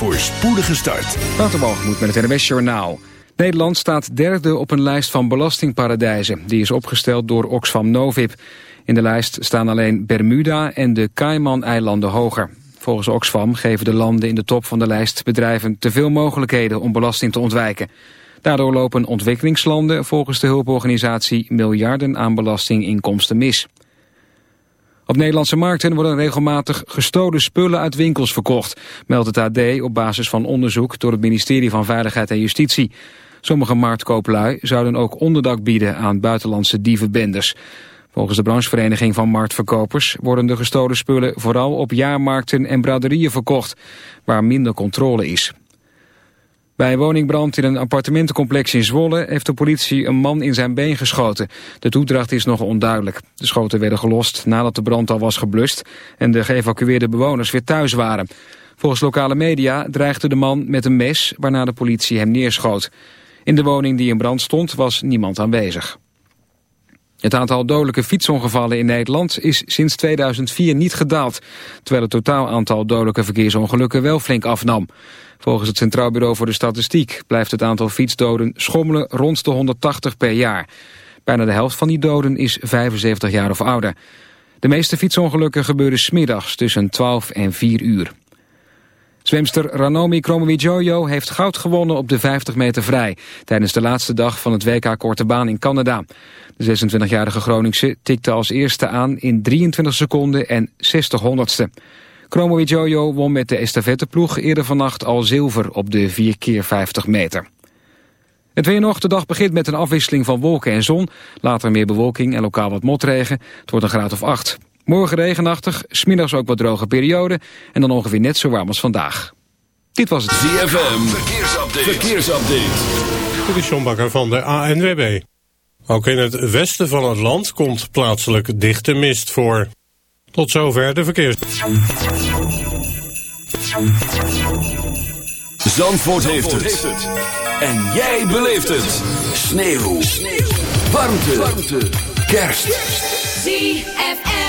Voor spoedige start. moet met het NWS Journaal. Nederland staat derde op een lijst van belastingparadijzen. Die is opgesteld door Oxfam Novib. In de lijst staan alleen Bermuda en de Cayman-eilanden hoger. Volgens Oxfam geven de landen in de top van de lijst bedrijven te veel mogelijkheden om belasting te ontwijken. Daardoor lopen ontwikkelingslanden volgens de hulporganisatie miljarden aan belastinginkomsten mis. Op Nederlandse markten worden regelmatig gestolen spullen uit winkels verkocht, meldt het AD op basis van onderzoek door het ministerie van Veiligheid en Justitie. Sommige marktkooplui zouden ook onderdak bieden aan buitenlandse dievenbenders. Volgens de branchevereniging van marktverkopers worden de gestolen spullen vooral op jaarmarkten en braderieën verkocht, waar minder controle is. Bij een woningbrand in een appartementencomplex in Zwolle heeft de politie een man in zijn been geschoten. De toedracht is nog onduidelijk. De schoten werden gelost nadat de brand al was geblust en de geëvacueerde bewoners weer thuis waren. Volgens lokale media dreigde de man met een mes waarna de politie hem neerschoot. In de woning die in brand stond was niemand aanwezig. Het aantal dodelijke fietsongevallen in Nederland is sinds 2004 niet gedaald, terwijl het totaal aantal dodelijke verkeersongelukken wel flink afnam. Volgens het Centraal Bureau voor de Statistiek blijft het aantal fietsdoden schommelen rond de 180 per jaar. Bijna de helft van die doden is 75 jaar of ouder. De meeste fietsongelukken gebeuren smiddags tussen 12 en 4 uur. Zwemster Ranomi Kromowidjojo heeft goud gewonnen op de 50 meter vrij... tijdens de laatste dag van het WK Korte Baan in Canada. De 26-jarige Groningse tikte als eerste aan in 23 seconden en 60 honderdste. Kromowidjojo won met de estafetteploeg eerder vannacht al zilver op de 4 keer 50 meter. Het weer nog, de dag begint met een afwisseling van wolken en zon. Later meer bewolking en lokaal wat motregen. Het wordt een graad of 8. Morgen regenachtig, smiddags ook wat droge periode... en dan ongeveer net zo warm als vandaag. Dit was het ZFM, verkeersupdate. verkeersupdate. Dit is John Bakker van de ANWB. Ook in het westen van het land komt plaatselijk dichte mist voor. Tot zover de verkeers. Zandvoort, heeft, het. En jij beleeft het. Sneeuw. Sneeuw. Warmte. Warmte. Kerst. ZFM.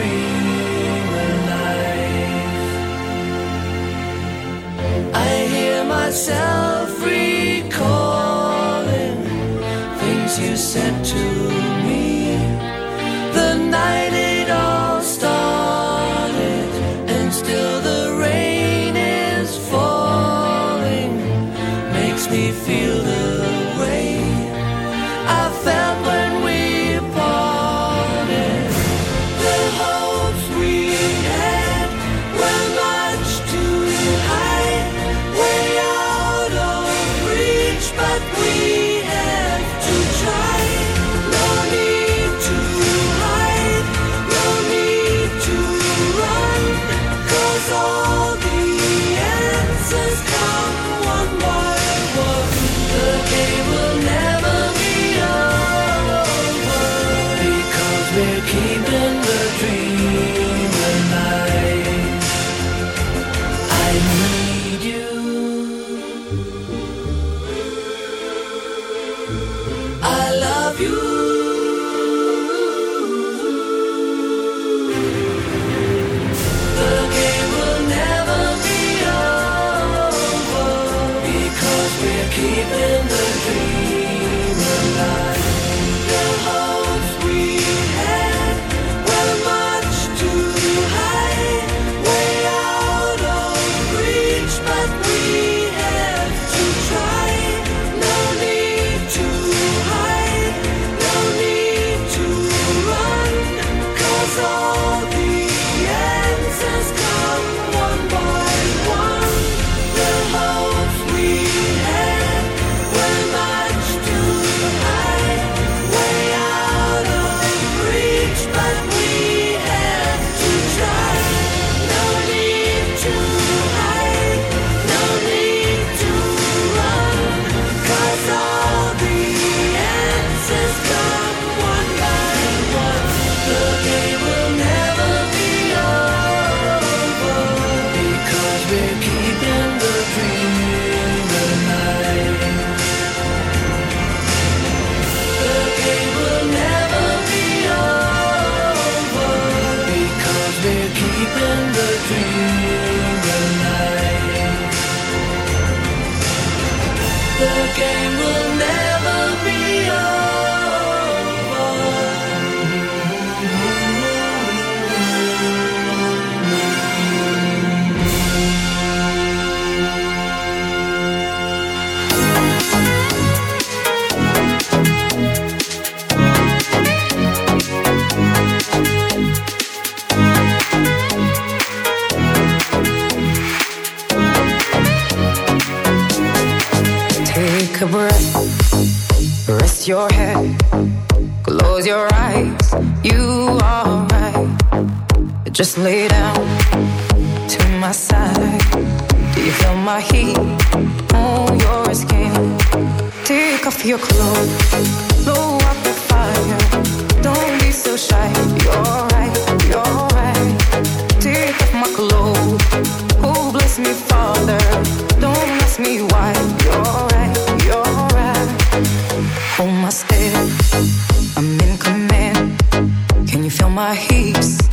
Dream alive. I hear myself recalling things you said to me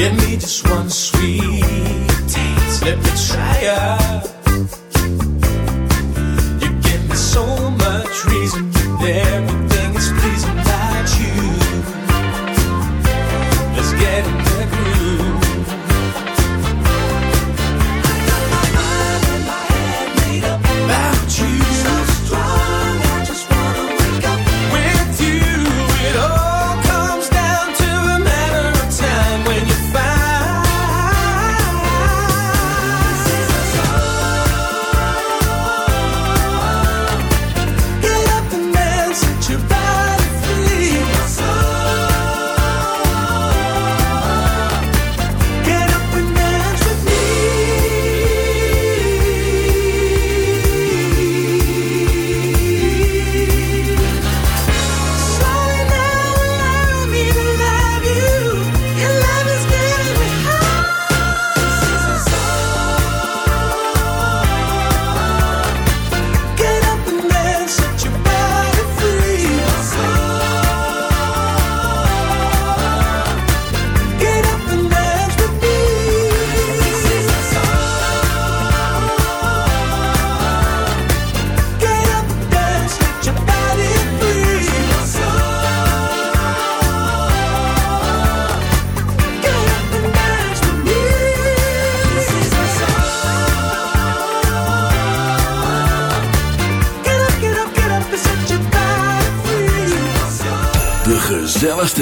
Give me just one sweet taste. Let me try it. You give me so much reason. Everything is pleasing about you. Let's get in the groove.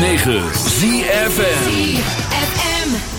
9 CFN FM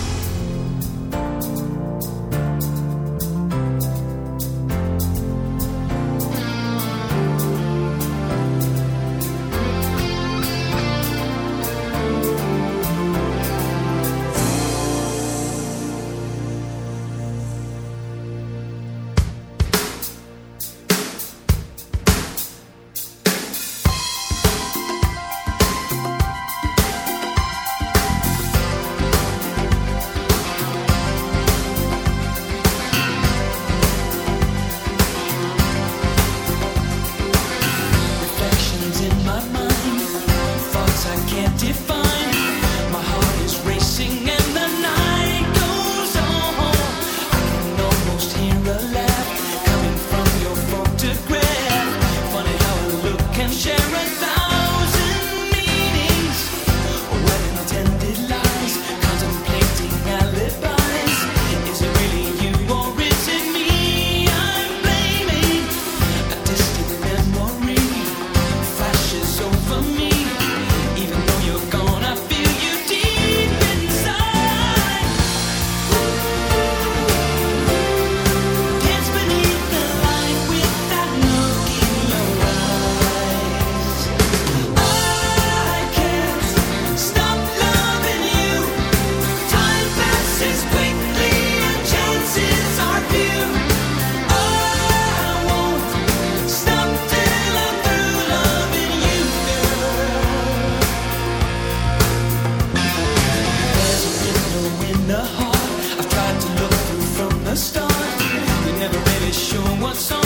song.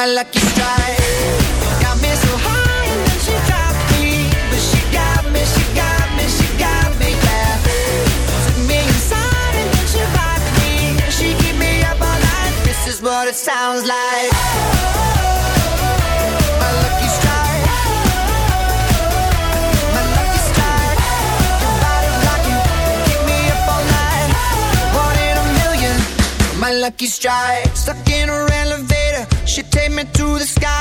my lucky strike. Got me so high and then she dropped me, but she got me, she got me, she got me, yeah. Took me inside and then she rocked me, she keep me up all night. This is what it sounds like. My lucky strike. My lucky strike. Your keep me up all night. One in a million. My lucky strike, stuck in a me to the sky.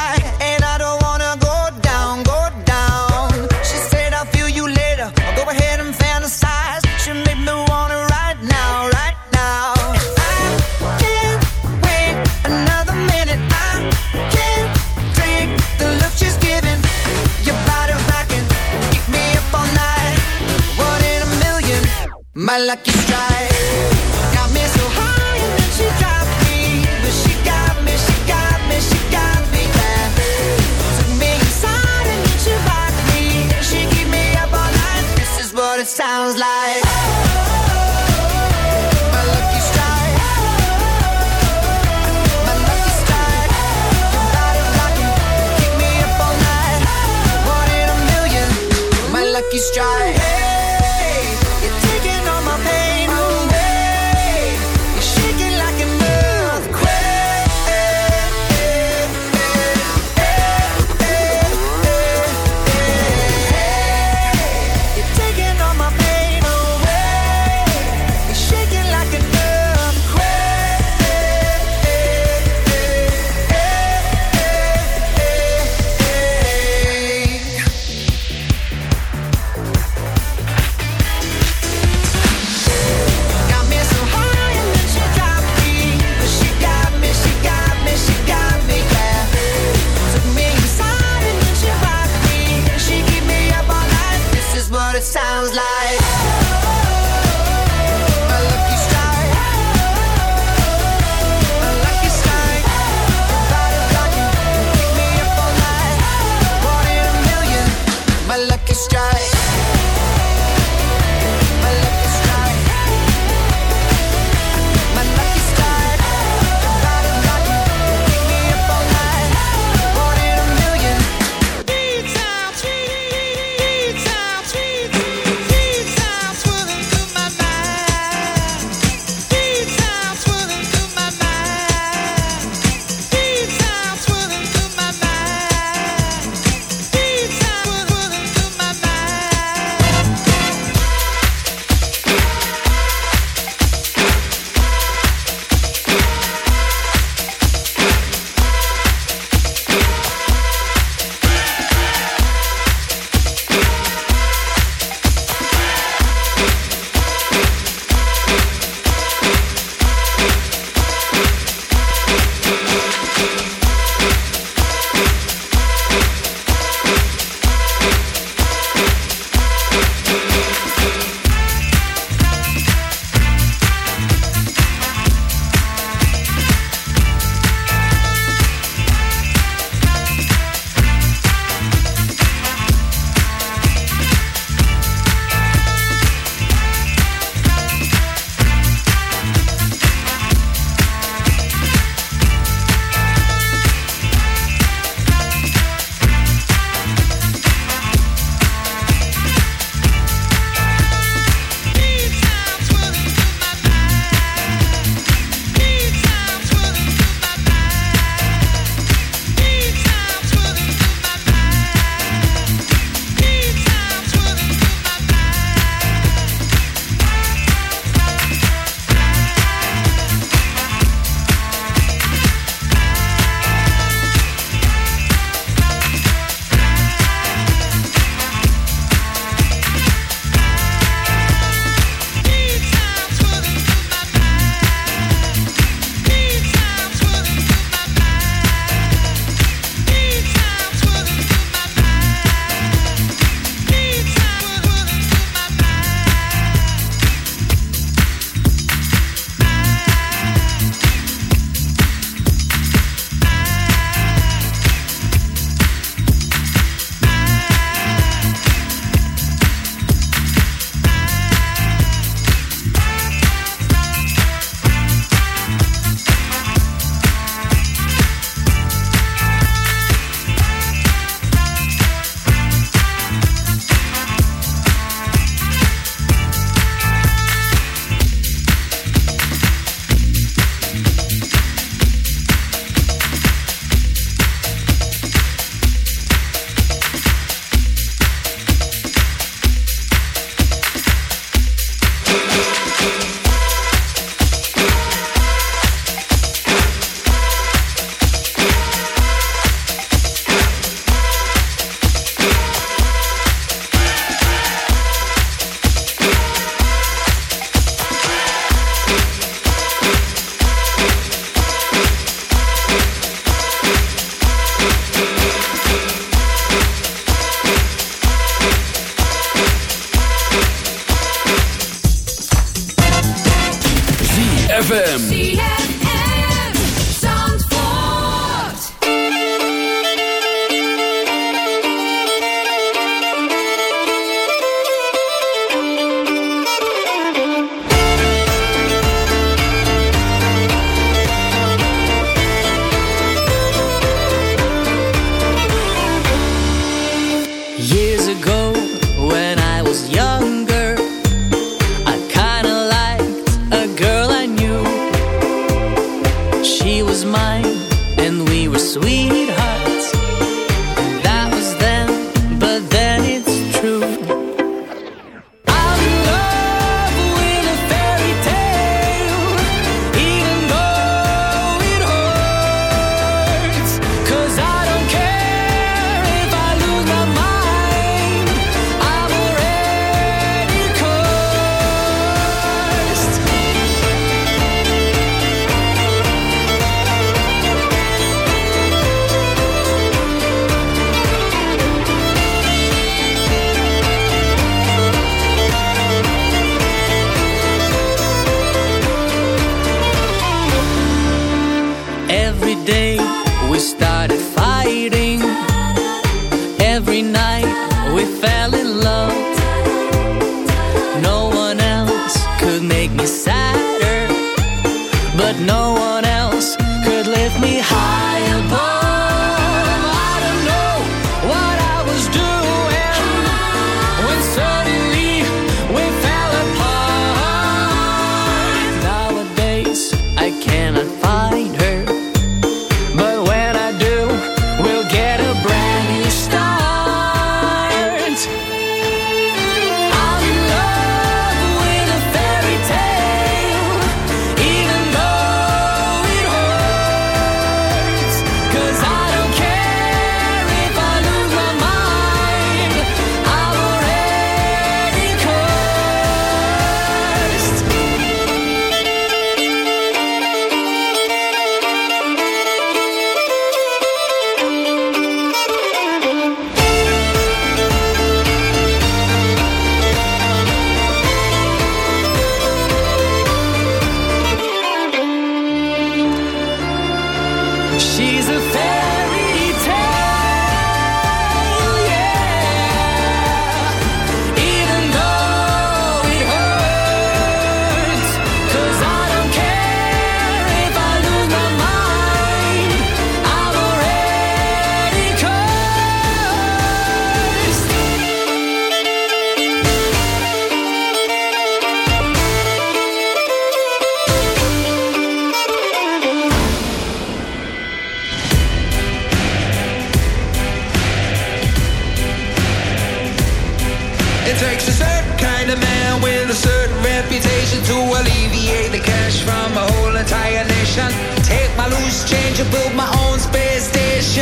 change and build my own space station.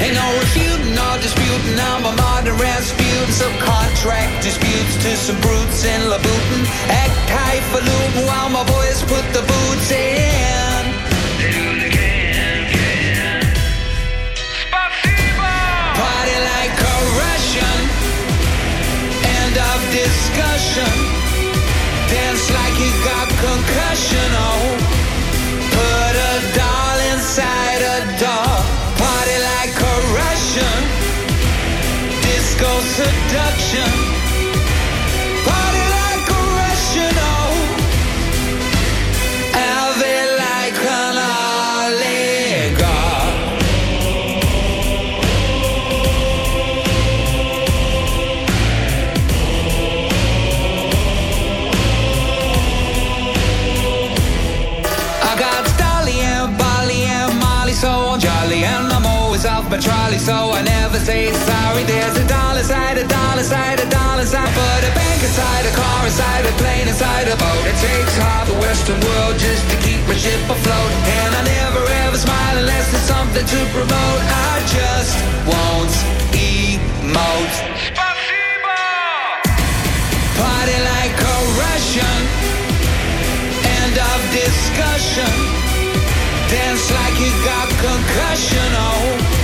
Ain't no refuting disputing. I'm a modern contract disputes to some brutes in Act while my put the boots in. Party like a Russian. End of discussion dance like he got concussion. Oh, put a doll inside a doll. Party like a Russian. Disco seduction. trolley, so I never say sorry. There's a dollar side, a dollar side, a dollar side for the bank inside, a car inside, a plane inside, a boat. It takes half the Western world just to keep my ship afloat. And I never ever smile unless there's something to promote. I just won't emote. Spasibo! Party like a Russian. End of discussion. Dance like you got concussion, oh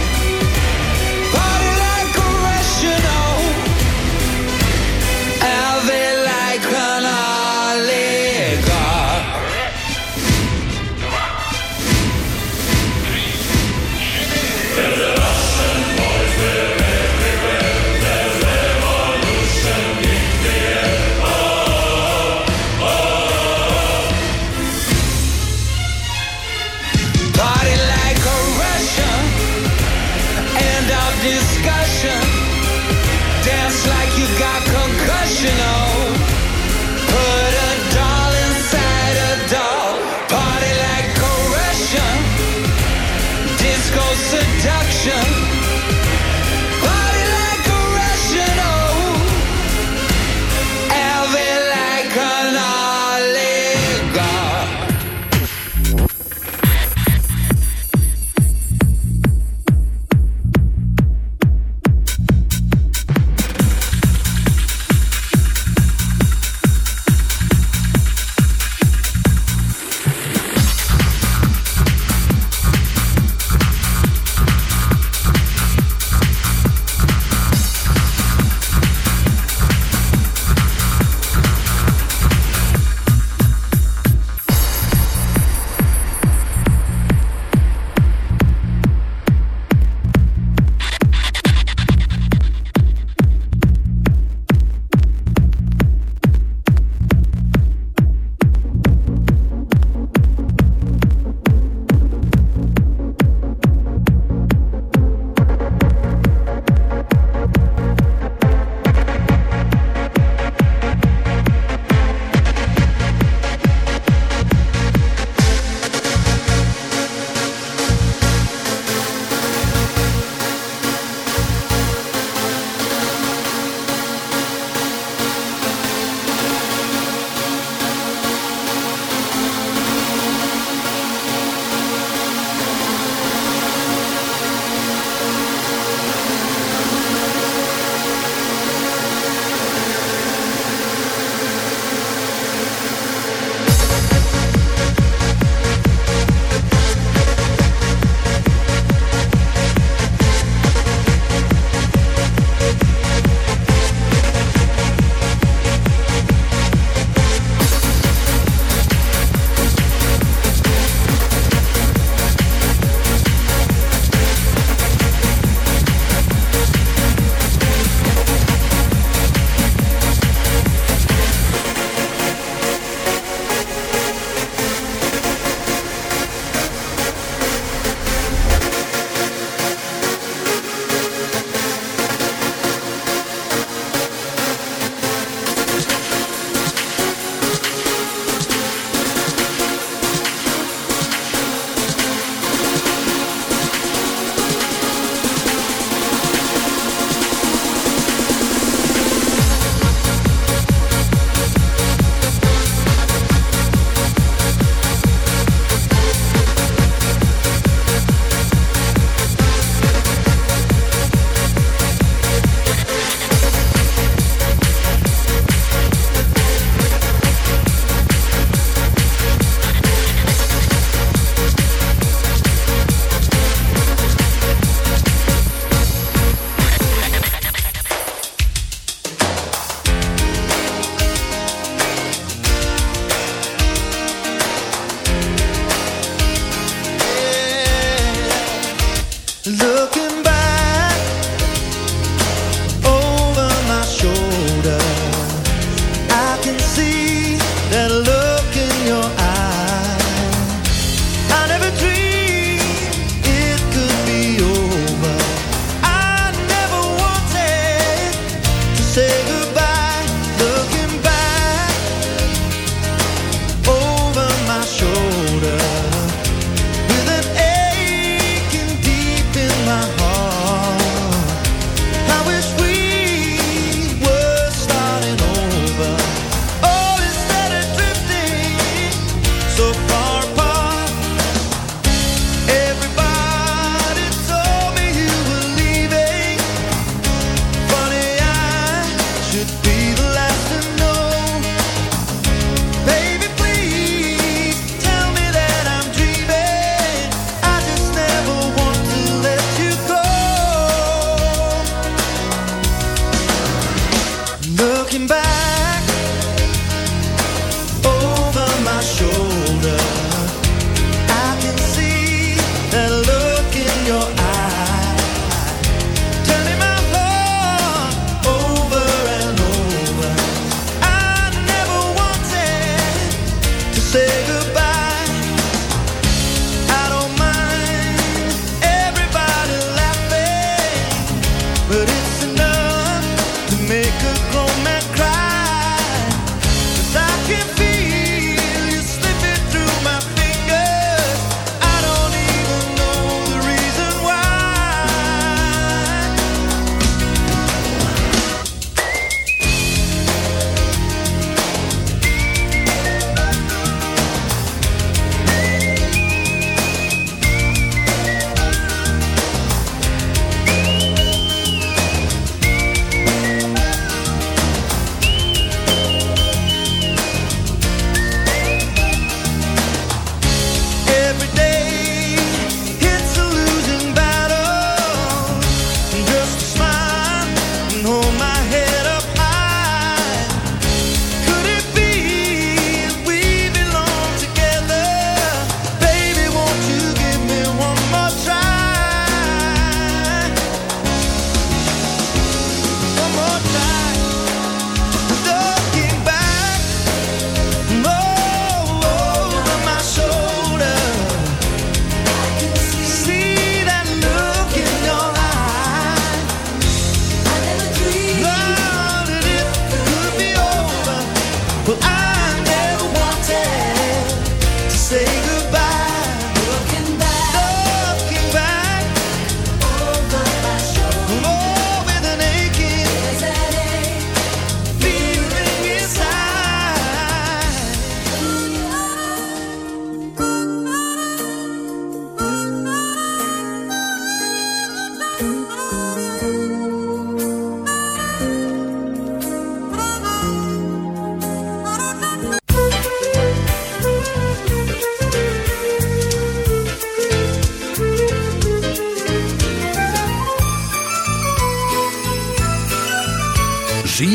Look